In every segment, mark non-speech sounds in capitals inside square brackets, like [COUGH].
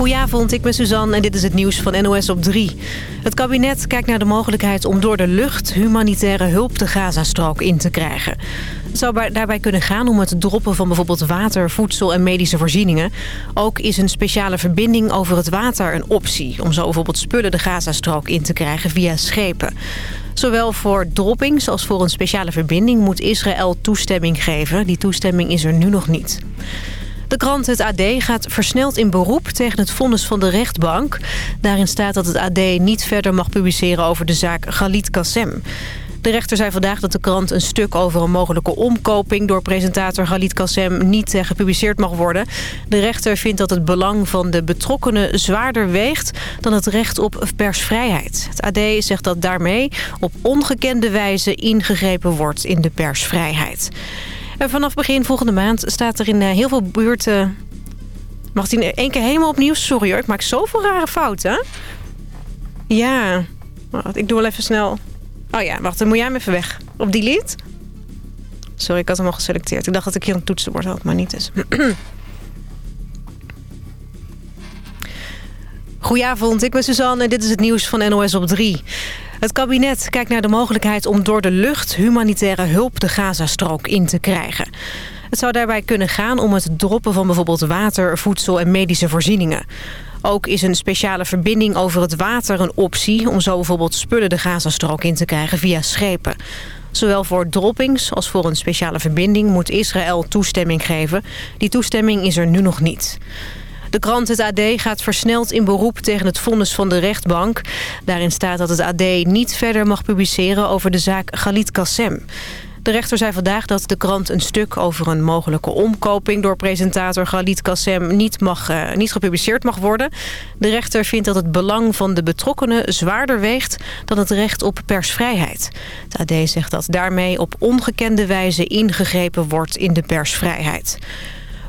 Goedenavond, ik ben Suzanne en dit is het nieuws van NOS op 3. Het kabinet kijkt naar de mogelijkheid om door de lucht humanitaire hulp de Gazastrook in te krijgen. Het zou daarbij kunnen gaan om het droppen van bijvoorbeeld water, voedsel en medische voorzieningen. Ook is een speciale verbinding over het water een optie... om zo bijvoorbeeld spullen de Gazastrook in te krijgen via schepen. Zowel voor droppings als voor een speciale verbinding moet Israël toestemming geven. Die toestemming is er nu nog niet. De krant Het AD gaat versneld in beroep tegen het vonnis van de rechtbank. Daarin staat dat het AD niet verder mag publiceren over de zaak Galit Kassem. De rechter zei vandaag dat de krant een stuk over een mogelijke omkoping... door presentator Galit Kassem niet eh, gepubliceerd mag worden. De rechter vindt dat het belang van de betrokkenen zwaarder weegt... dan het recht op persvrijheid. Het AD zegt dat daarmee op ongekende wijze ingegrepen wordt in de persvrijheid. En vanaf begin volgende maand staat er in eh, heel veel buurten... Mag hij één keer helemaal opnieuw? Sorry hoor, ik maak zoveel rare fouten. Ja, ik doe wel even snel... Oh ja, wacht, dan moet jij hem even weg. Op delete? Sorry, ik had hem al geselecteerd. Ik dacht dat ik hier een toetsenbord had, maar niet dus. [CLEARS THROAT] Goedenavond, ik ben Suzanne en dit is het nieuws van NOS op 3. Het kabinet kijkt naar de mogelijkheid om door de lucht humanitaire hulp de Gazastrook in te krijgen. Het zou daarbij kunnen gaan om het droppen van bijvoorbeeld water, voedsel en medische voorzieningen. Ook is een speciale verbinding over het water een optie... om zo bijvoorbeeld spullen de Gazastrook in te krijgen via schepen. Zowel voor droppings als voor een speciale verbinding moet Israël toestemming geven. Die toestemming is er nu nog niet. De krant Het AD gaat versneld in beroep tegen het vonnis van de rechtbank. Daarin staat dat het AD niet verder mag publiceren over de zaak Galit Kassem. De rechter zei vandaag dat de krant een stuk over een mogelijke omkoping... door presentator Galit Kassem niet, mag, uh, niet gepubliceerd mag worden. De rechter vindt dat het belang van de betrokkenen zwaarder weegt... dan het recht op persvrijheid. Het AD zegt dat daarmee op ongekende wijze ingegrepen wordt in de persvrijheid.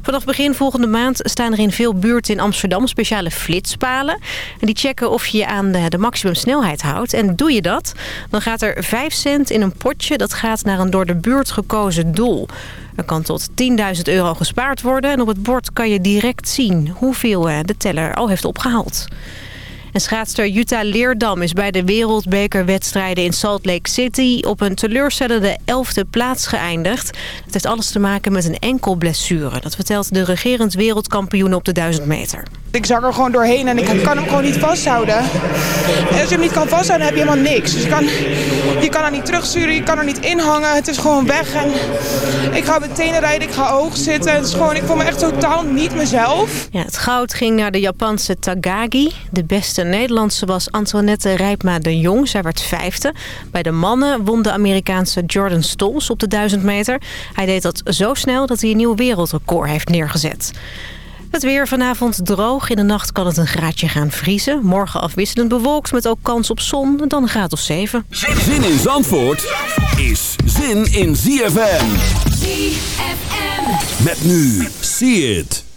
Vanaf begin volgende maand staan er in veel buurten in Amsterdam speciale flitspalen. En die checken of je je aan de, maximumsnelheid houdt. En doe je dat, dan gaat er 5 cent in een potje. Dat gaat naar een door de buurt gekozen doel. Er kan tot 10.000 euro gespaard worden. En op het bord kan je direct zien hoeveel eh, de teller al heeft opgehaald. En schaatster Jutta Leerdam is bij de wereldbekerwedstrijden in Salt Lake City... op een teleurstellende elfde plaats geëindigd. Het heeft alles te maken met een enkel blessure. Dat vertelt de regerend wereldkampioen op de 1000 meter. Ik zak er gewoon doorheen en ik kan hem gewoon niet vasthouden. En als je hem niet kan vasthouden, heb je helemaal niks. Dus je kan, je kan er niet terugsturen, je kan er niet inhangen. Het is gewoon weg. En ik ga meteen rijden, ik ga hoog zitten. Het is gewoon, ik voel me echt totaal niet mezelf. Ja, het goud ging naar de Japanse Tagagi. De beste Nederlandse was Antoinette Rijpma de Jong. Zij werd vijfde. Bij de mannen won de Amerikaanse Jordan Stolz op de 1000 meter. Hij deed dat zo snel dat hij een nieuw wereldrecord heeft neergezet. Het weer vanavond droog. In de nacht kan het een graadje gaan vriezen. Morgen afwisselend bewolkt met ook kans op zon. Dan een graad of 7. Zin in Zandvoort is zin in ZFM. ZFM. Met nu. See it.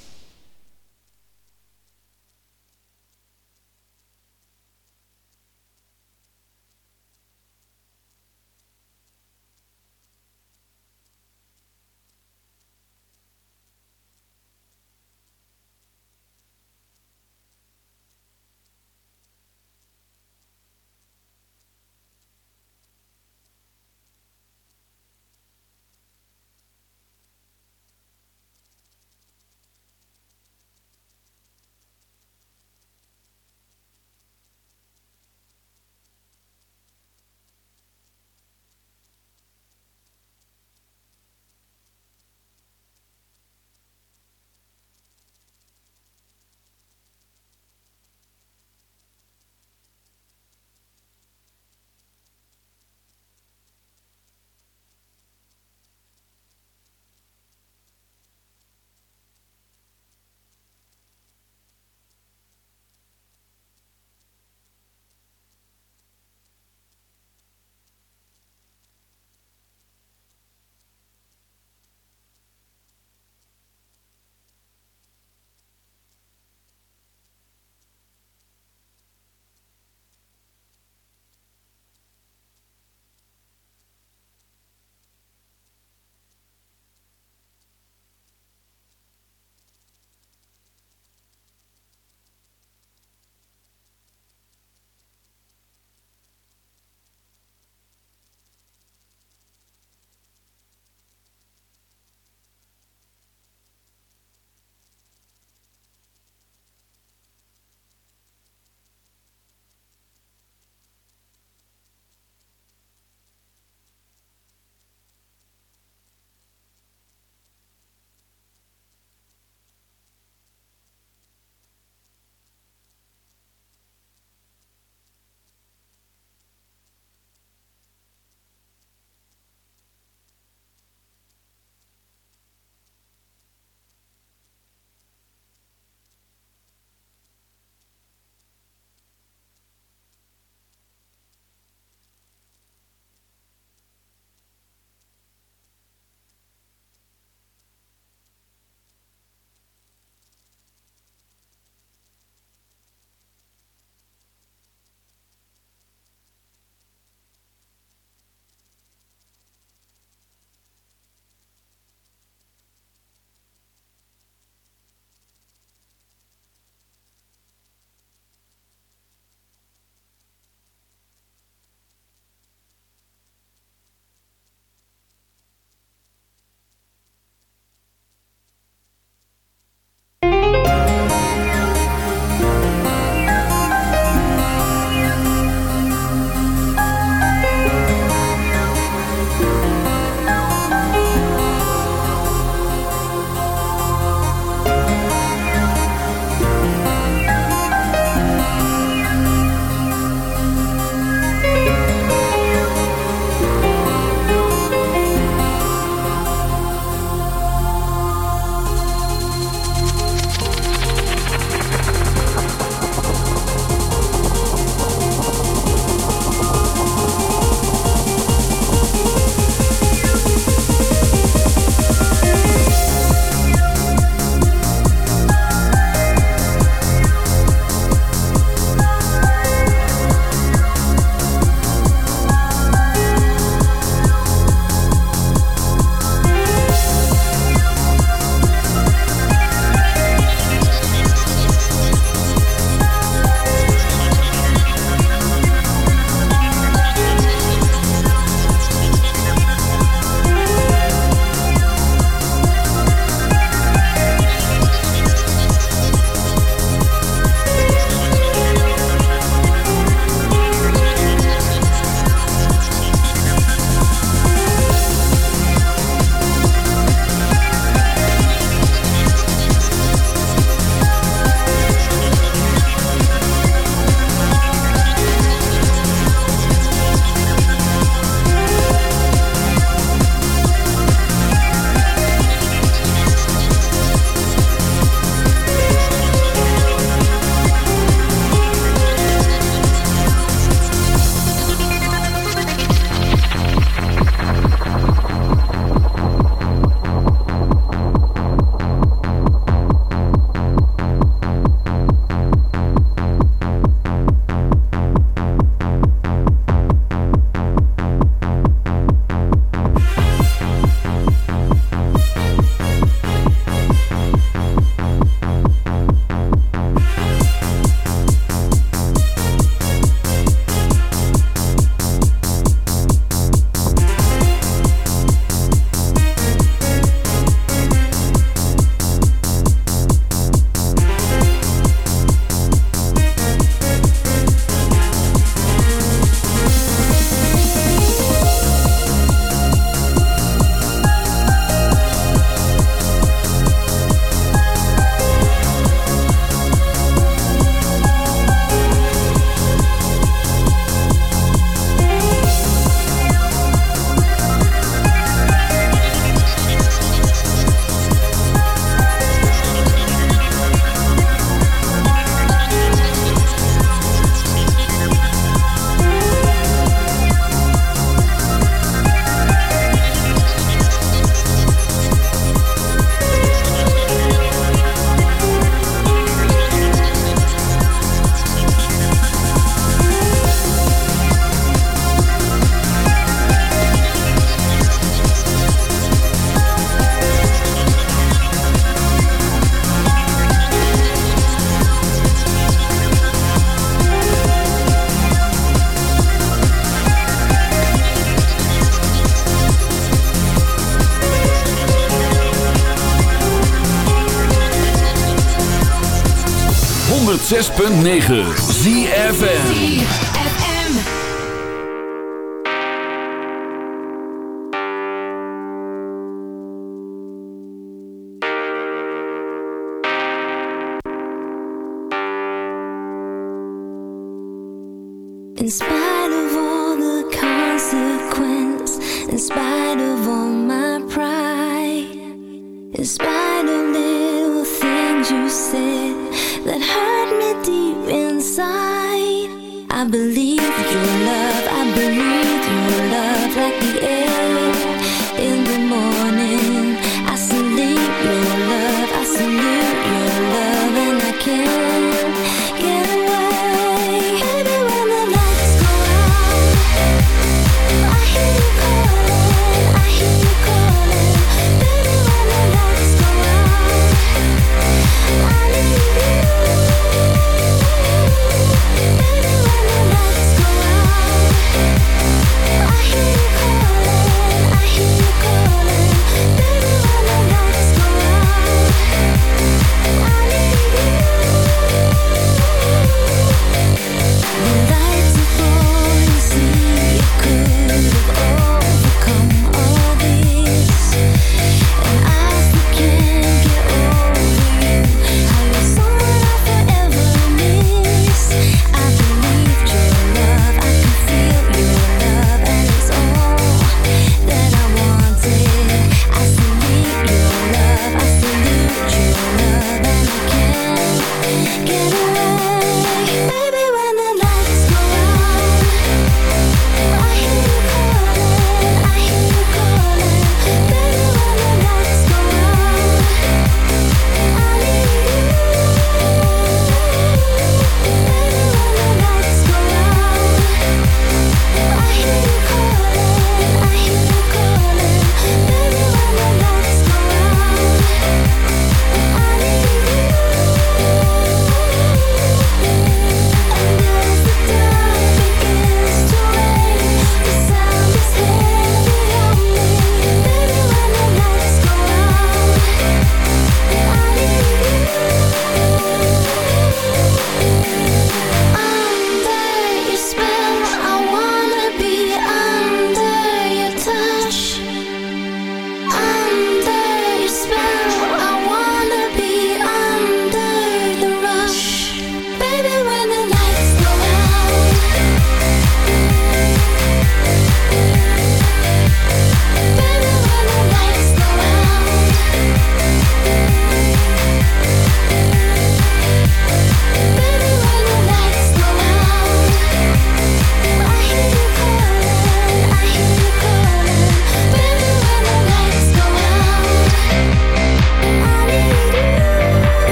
106.9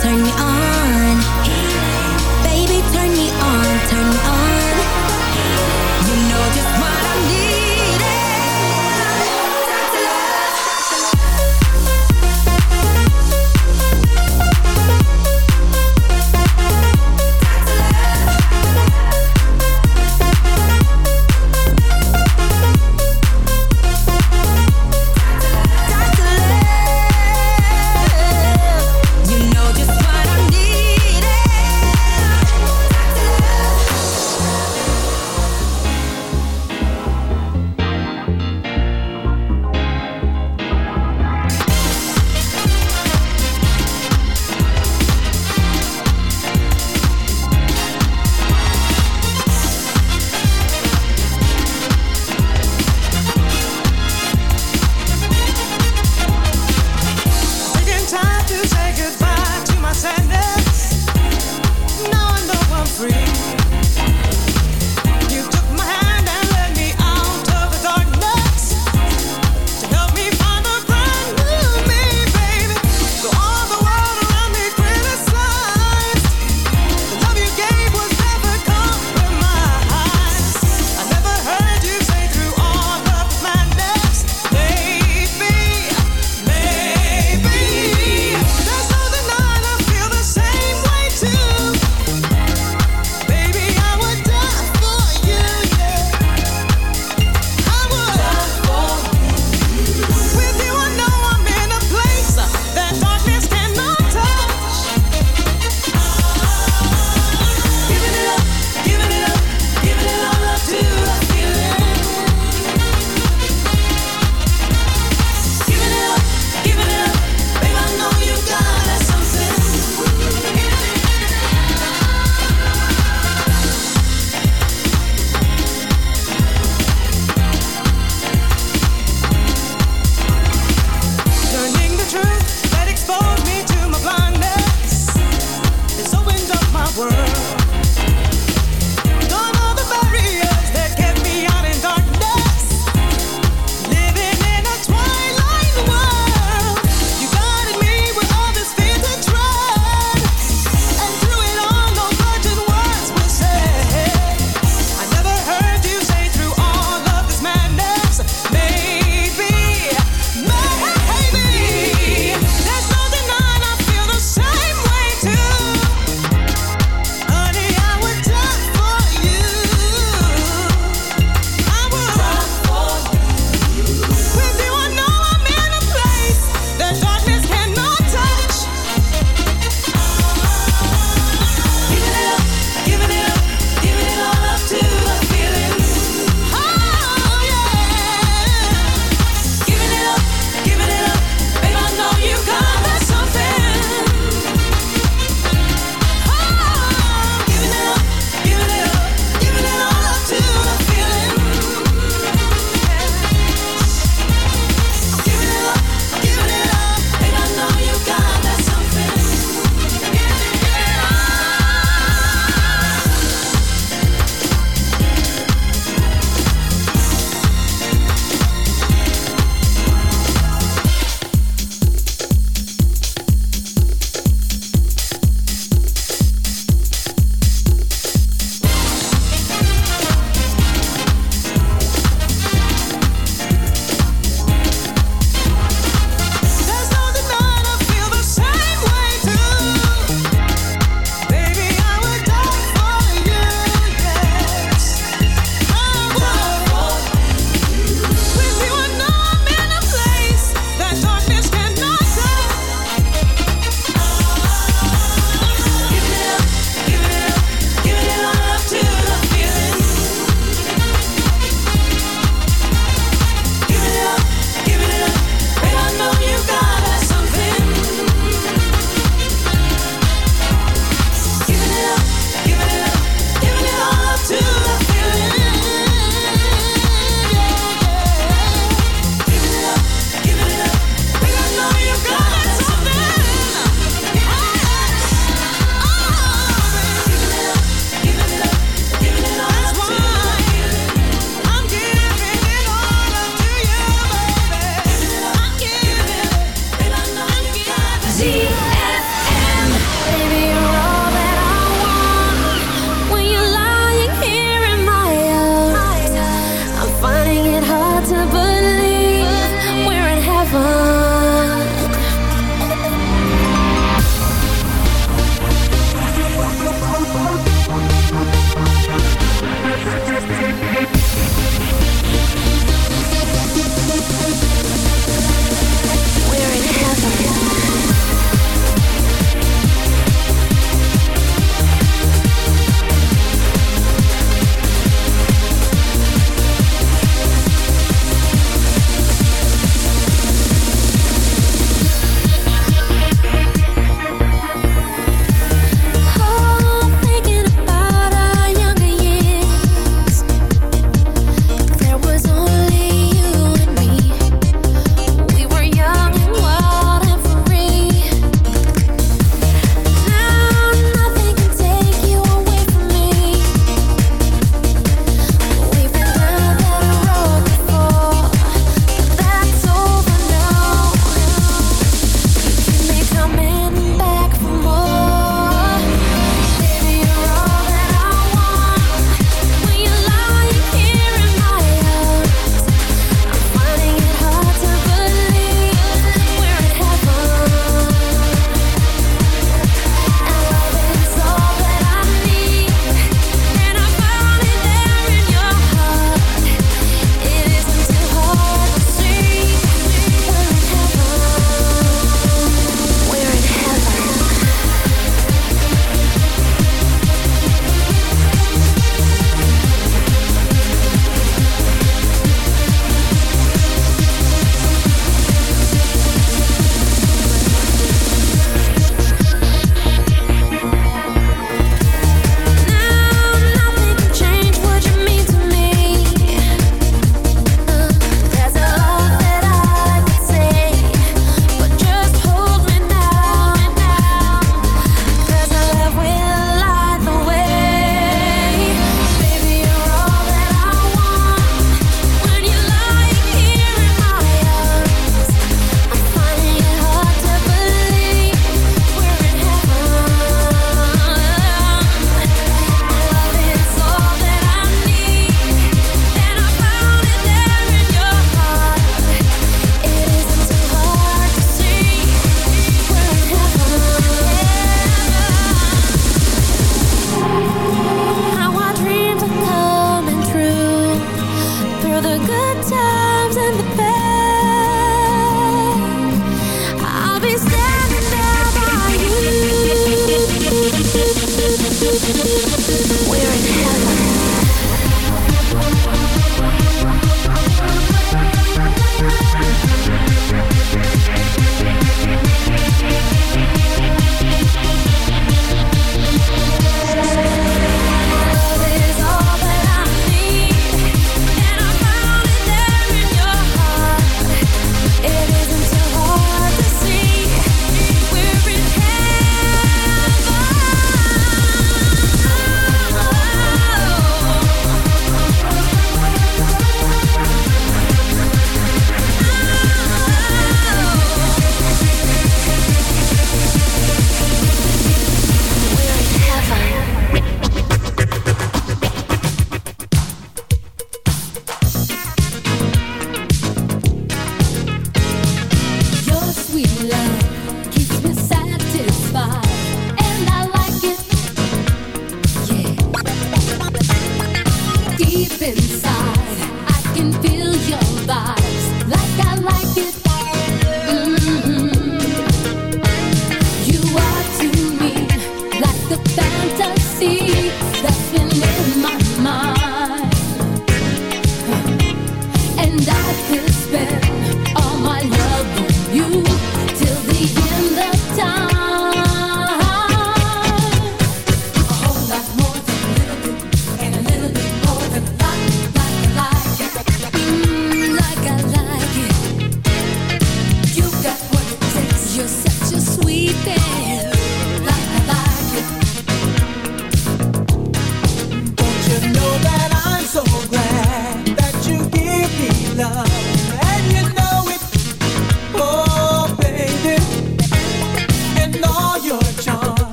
turn me on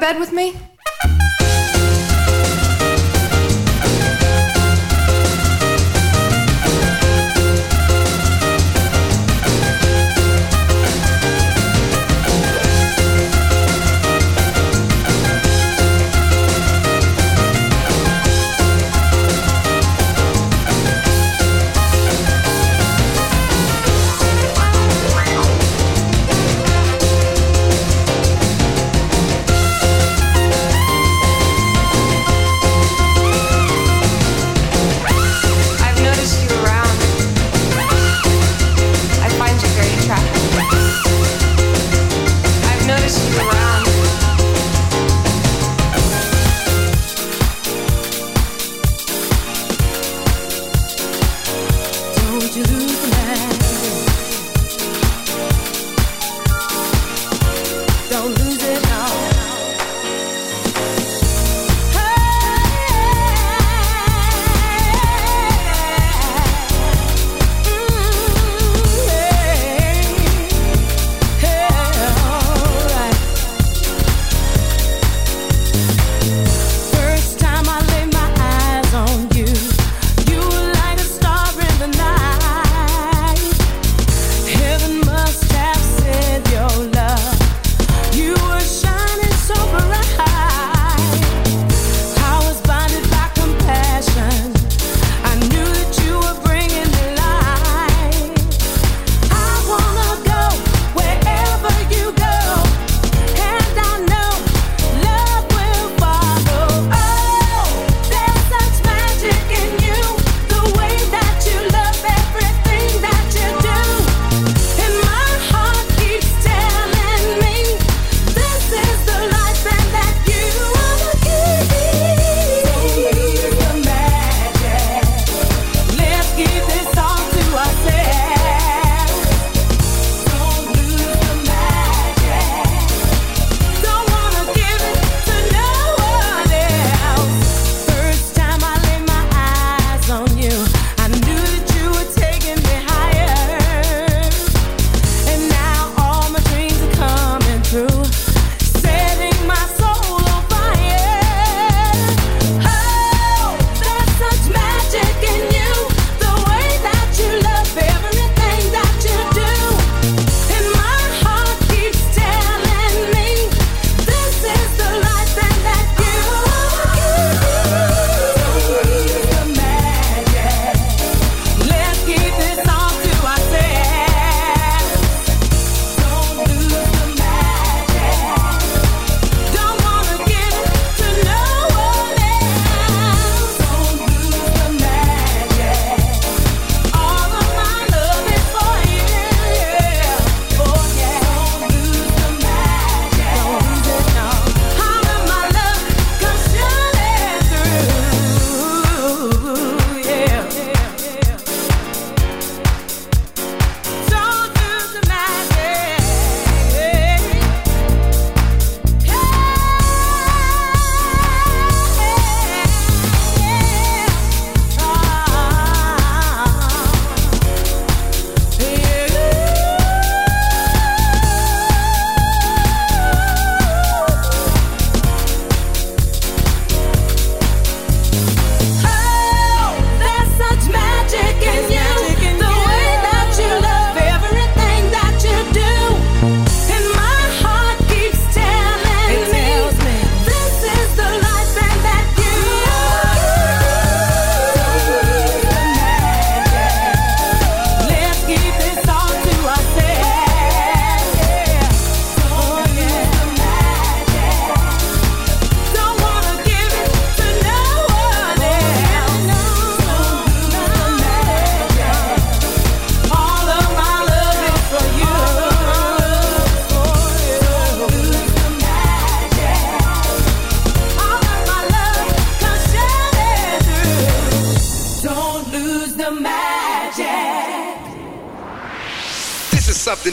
bed with me?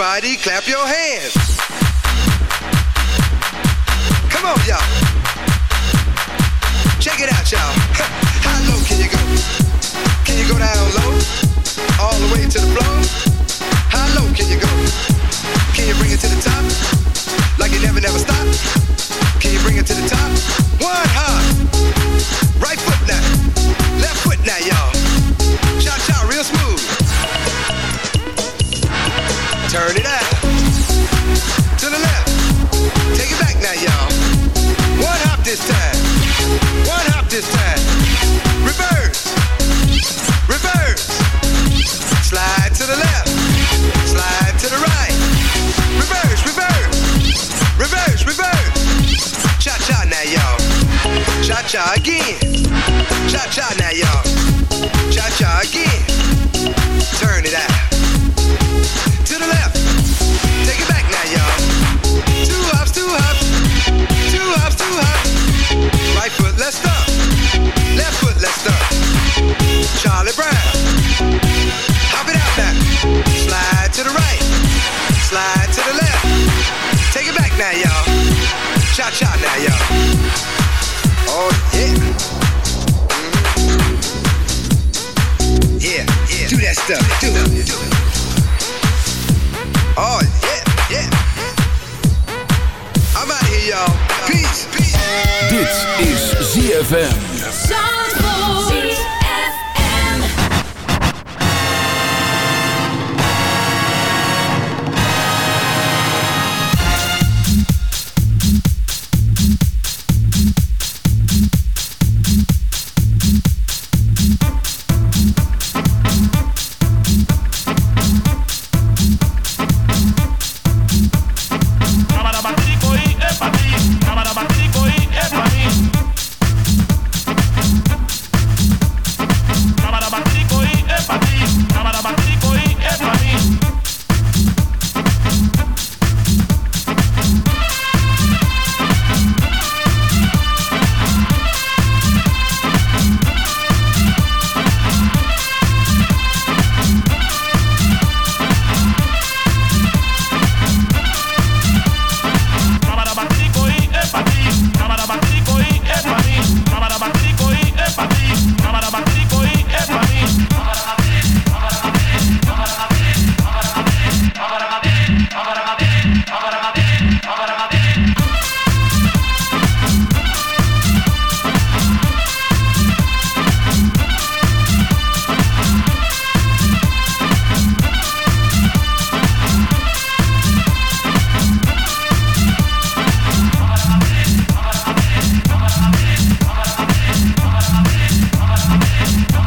Everybody clap your hands.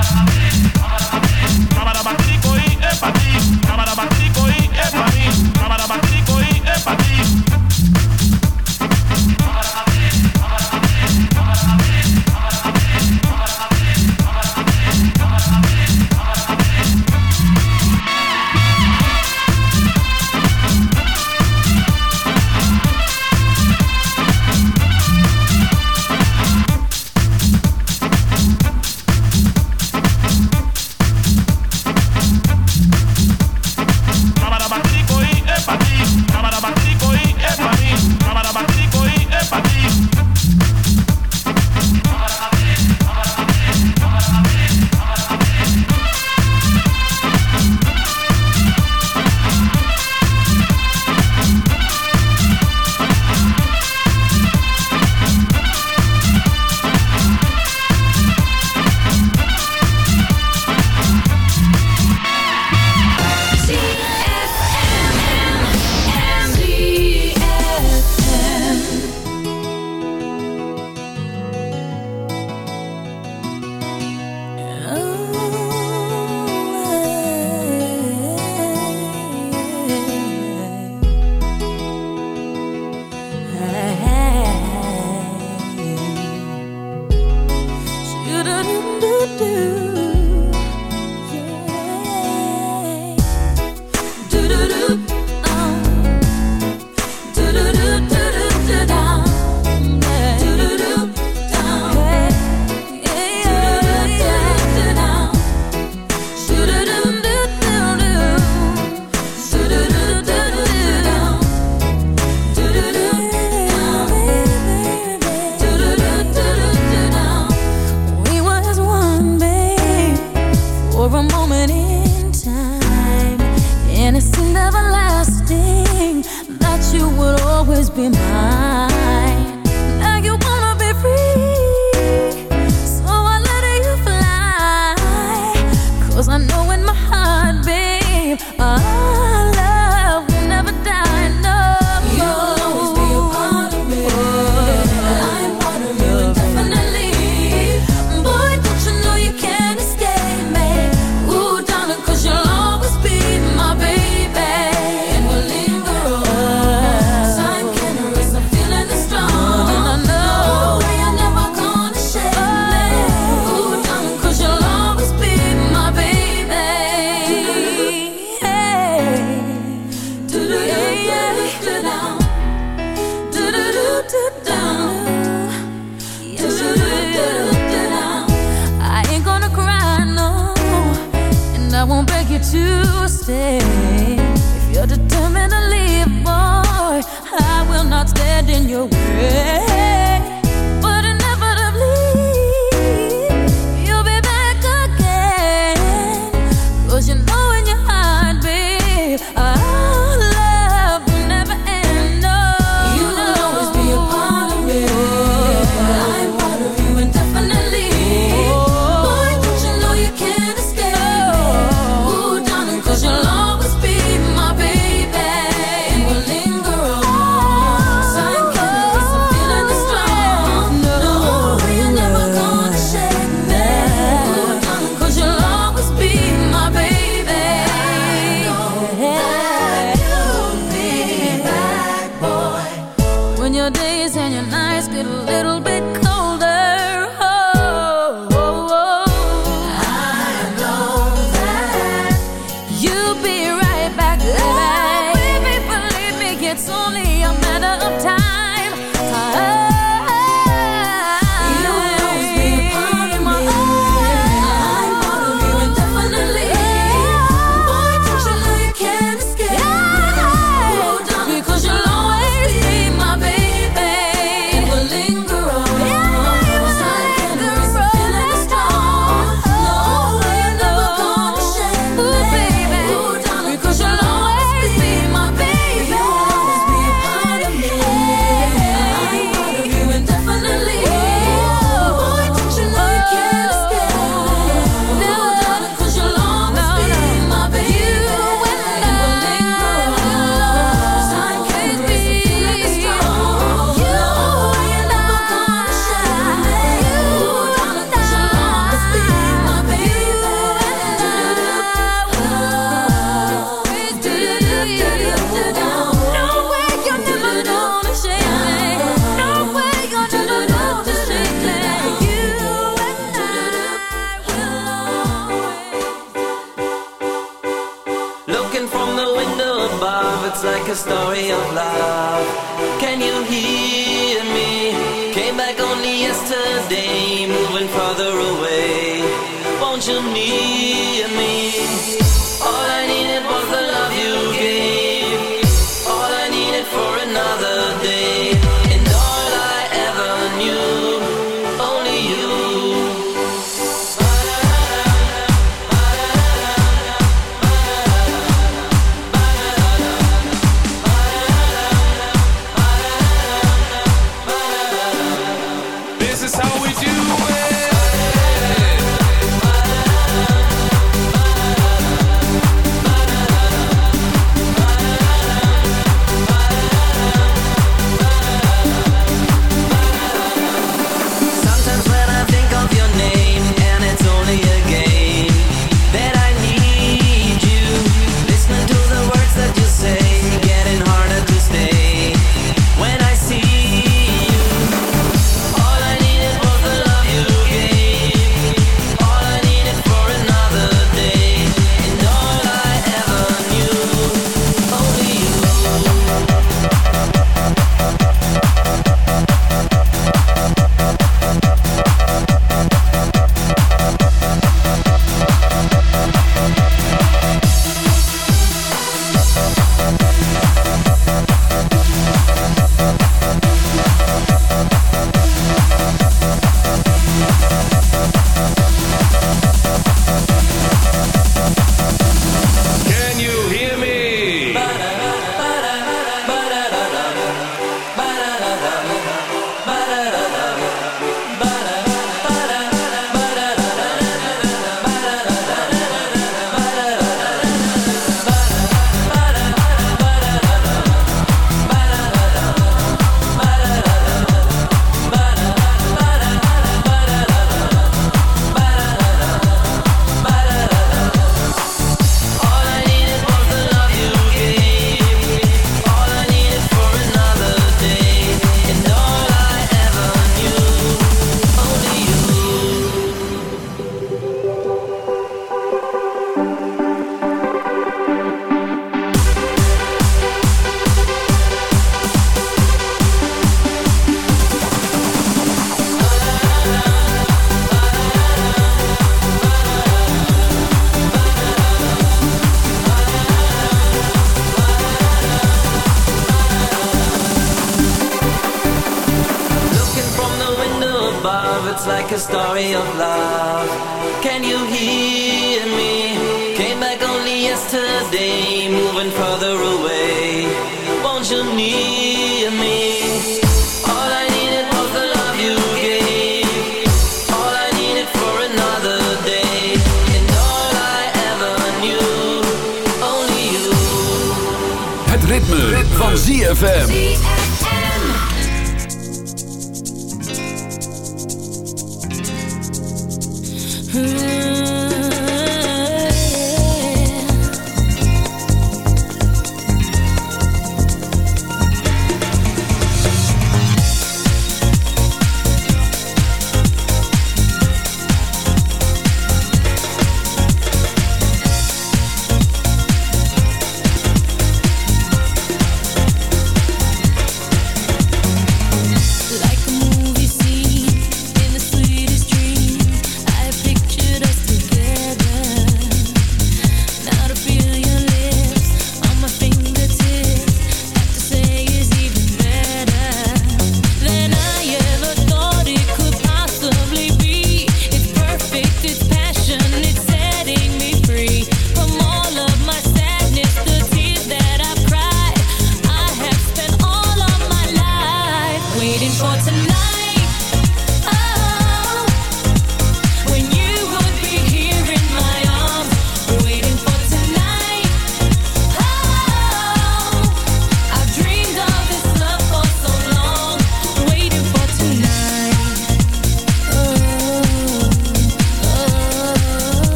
I'm a